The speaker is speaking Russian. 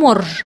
морж.